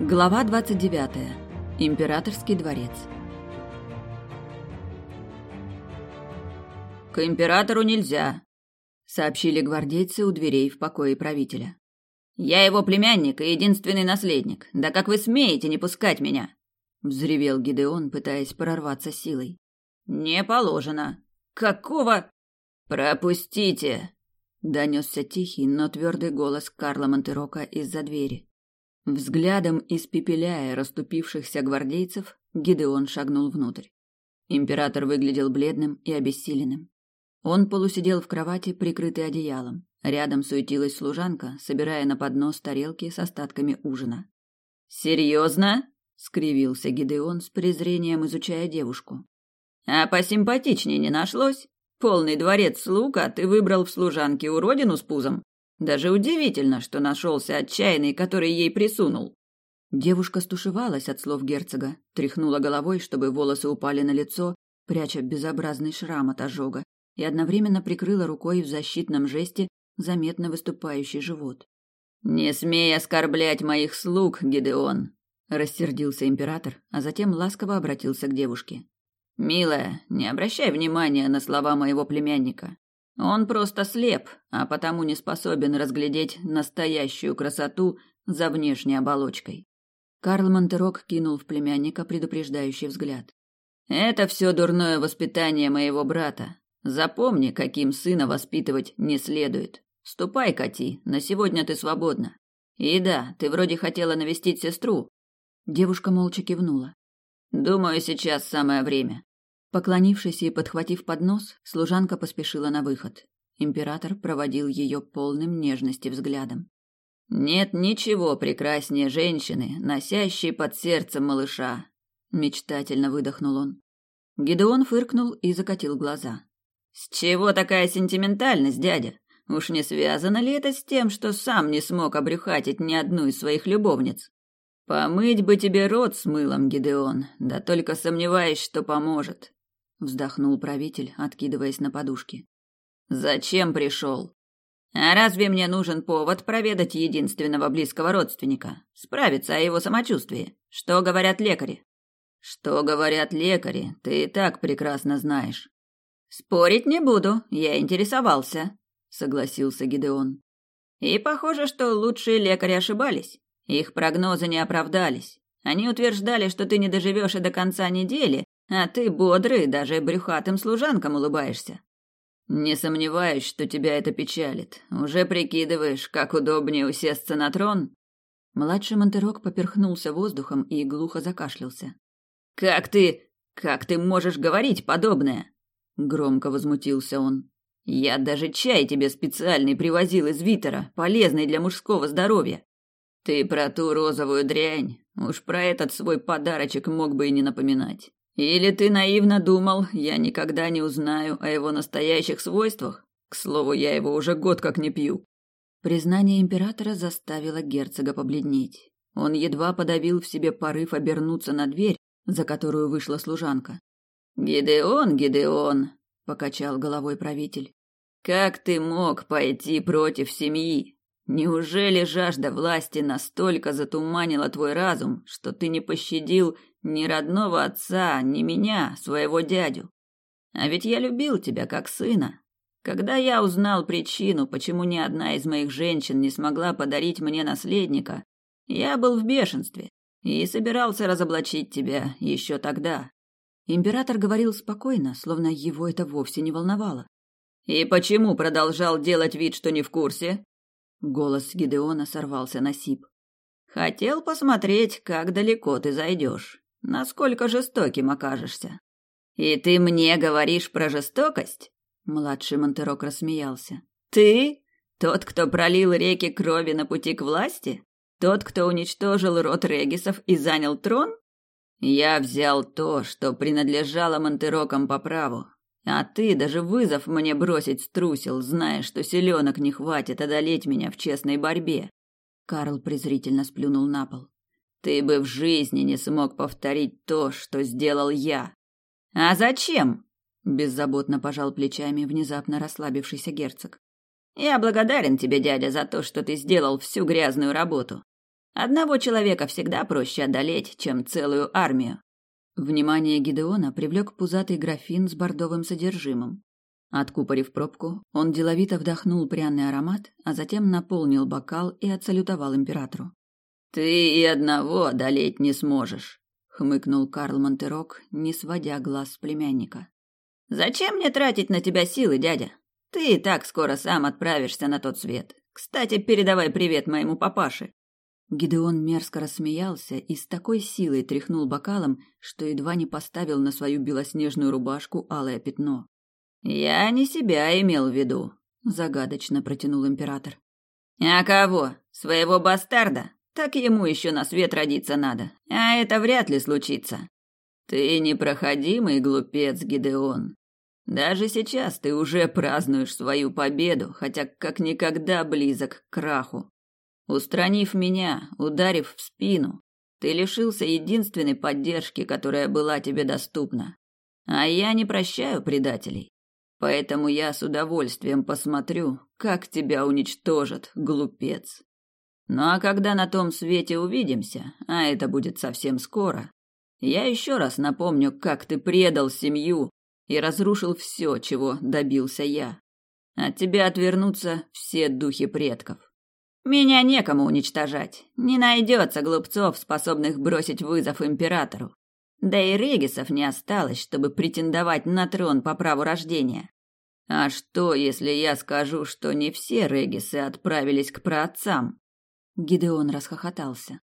Глава 29. Императорский дворец. К императору нельзя, сообщили гвардейцы у дверей в покое правителя. Я его племянник и единственный наследник. Да как вы смеете не пускать меня? взревел Гидеон, пытаясь прорваться силой. Не положено. Какого? Пропустите, донесся тихий, но твердый голос Карла Монтерока из-за двери. Взглядом испепеляя расступившихся гвардейцев, Гидеон шагнул внутрь. Император выглядел бледным и обессиленным. Он полусидел в кровати, прикрытый одеялом. Рядом суетилась служанка, собирая на поднос тарелки с остатками ужина. «Серьезно?» — скривился Гидеон с презрением, изучая девушку. «А посимпатичнее не нашлось? Полный дворец слуг, а ты выбрал в служанке уродину с пузом? Даже удивительно, что нашелся отчаянный, который ей присунул. Девушка стушевалась от слов герцога, тряхнула головой, чтобы волосы упали на лицо, пряча безобразный шрам от ожога, и одновременно прикрыла рукой в защитном жесте заметно выступающий живот. «Не смей оскорблять моих слуг, Гидеон!» – рассердился император, а затем ласково обратился к девушке. «Милая, не обращай внимания на слова моего племянника. Он просто слеп, а потому не способен разглядеть настоящую красоту за внешней оболочкой. Карл Монтерок кинул в племянника предупреждающий взгляд. Это все дурное воспитание моего брата. Запомни, каким сына воспитывать не следует. Ступай, Кати, на сегодня ты свободна. И да, ты вроде хотела навестить сестру. Девушка молча кивнула. Думаю, сейчас самое время. Поклонившись и подхватив поднос, служанка поспешила на выход. Император проводил ее полным нежности взглядом. Нет ничего прекраснее женщины, носящей под сердцем малыша, мечтательно выдохнул он. Гидеон фыркнул и закатил глаза. С чего такая сентиментальность, дядя? Уж не связано ли это с тем, что сам не смог обрюхатить ни одну из своих любовниц? Помыть бы тебе рот с мылом, Гидеон, да только сомневаюсь, что поможет вздохнул правитель, откидываясь на подушки. Зачем пришел? А разве мне нужен повод проведать единственного близкого родственника, справиться о его самочувствии? Что говорят лекари? Что говорят лекари, ты и так прекрасно знаешь. Спорить не буду, я интересовался, согласился Гидеон. И похоже, что лучшие лекари ошибались. Их прогнозы не оправдались. Они утверждали, что ты не доживешь и до конца недели, а ты бодрый, даже брюхатым служанкам улыбаешься. Не сомневаюсь, что тебя это печалит. Уже прикидываешь, как удобнее усесться на трон? Младший Монтерок поперхнулся воздухом и глухо закашлялся. Как ты, как ты можешь говорить подобное? Громко возмутился он. Я даже чай тебе специальный привозил из Витера, полезный для мужского здоровья. Ты про ту розовую дрянь, уж про этот свой подарочек мог бы и не напоминать. Или ты наивно думал, я никогда не узнаю о его настоящих свойствах? К слову, я его уже год как не пью. Признание императора заставило герцога побледнеть. Он едва подавил в себе порыв обернуться на дверь, за которую вышла служанка. «Гидеон, Гидеон!» — покачал головой правитель. «Как ты мог пойти против семьи? Неужели жажда власти настолько затуманила твой разум, что ты не пощадил ни родного отца, ни меня, своего дядю? А ведь я любил тебя как сына. Когда я узнал причину, почему ни одна из моих женщин не смогла подарить мне наследника, я был в бешенстве и собирался разоблачить тебя еще тогда. Император говорил спокойно, словно его это вовсе не волновало. И почему продолжал делать вид, что не в курсе? Голос Гидеона сорвался на сип. Хотел посмотреть, как далеко ты зайдешь, насколько жестоким окажешься. И ты мне говоришь про жестокость? Младший Монтерок рассмеялся. Ты? Тот, кто пролил реки крови на пути к власти? Тот, кто уничтожил род Регисов и занял трон? Я взял то, что принадлежало Монтерокам по праву, а ты даже вызов мне бросить струсил, зная, что селенок не хватит одолеть меня в честной борьбе. Карл презрительно сплюнул на пол. Ты бы в жизни не смог повторить то, что сделал я. А зачем? Беззаботно пожал плечами внезапно расслабившийся герцог. Я благодарен тебе, дядя, за то, что ты сделал всю грязную работу. Одного человека всегда проще одолеть, чем целую армию. Внимание Гидеона привлек пузатый графин с бордовым содержимым. Откупорив пробку, он деловито вдохнул пряный аромат, а затем наполнил бокал и отсалютовал императору. «Ты и одного одолеть не сможешь», — хмыкнул Карл Монтерок, не сводя глаз с племянника. «Зачем мне тратить на тебя силы, дядя? Ты и так скоро сам отправишься на тот свет. Кстати, передавай привет моему папаше». Гидеон мерзко рассмеялся и с такой силой тряхнул бокалом, что едва не поставил на свою белоснежную рубашку алое пятно. «Я не себя имел в виду», — загадочно протянул император. «А кого? Своего бастарда? Так ему еще на свет родиться надо, а это вряд ли случится. Ты непроходимый глупец, Гидеон. Даже сейчас ты уже празднуешь свою победу, хотя как никогда близок к краху. Устранив меня, ударив в спину, ты лишился единственной поддержки, которая была тебе доступна. А я не прощаю предателей. Поэтому я с удовольствием посмотрю, как тебя уничтожат, глупец. Ну а когда на том свете увидимся, а это будет совсем скоро, я еще раз напомню, как ты предал семью и разрушил все, чего добился я. От тебя отвернутся все духи предков. Меня некому уничтожать. Не найдется глупцов, способных бросить вызов императору. Да и регисов не осталось, чтобы претендовать на трон по праву рождения. А что, если я скажу, что не все регисы отправились к праотцам? Гидеон расхохотался.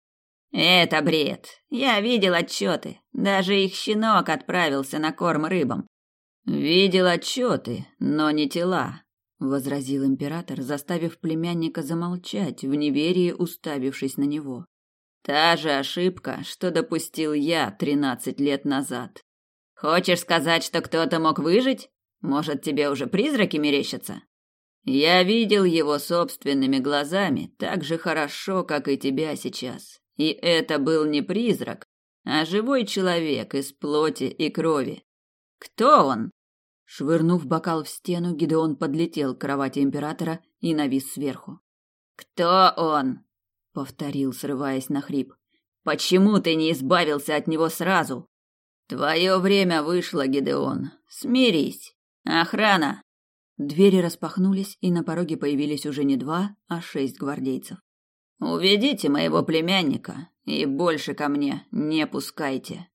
Это бред. Я видел отчеты. Даже их щенок отправился на корм рыбам. Видел отчеты, но не тела, возразил император, заставив племянника замолчать в неверии, уставившись на него. Та же ошибка, что допустил я тринадцать лет назад. Хочешь сказать, что кто-то мог выжить? Может, тебе уже призраки мерещатся? Я видел его собственными глазами так же хорошо, как и тебя сейчас. И это был не призрак, а живой человек из плоти и крови. Кто он? Швырнув бокал в стену, Гидеон подлетел к кровати императора и навис сверху. Кто он? повторил, срываясь на хрип. Почему ты не избавился от него сразу? Твое время вышло, Гидеон. Смирись. Охрана. Двери распахнулись, и на пороге появились уже не два, а шесть гвардейцев. Уведите моего племянника и больше ко мне не пускайте.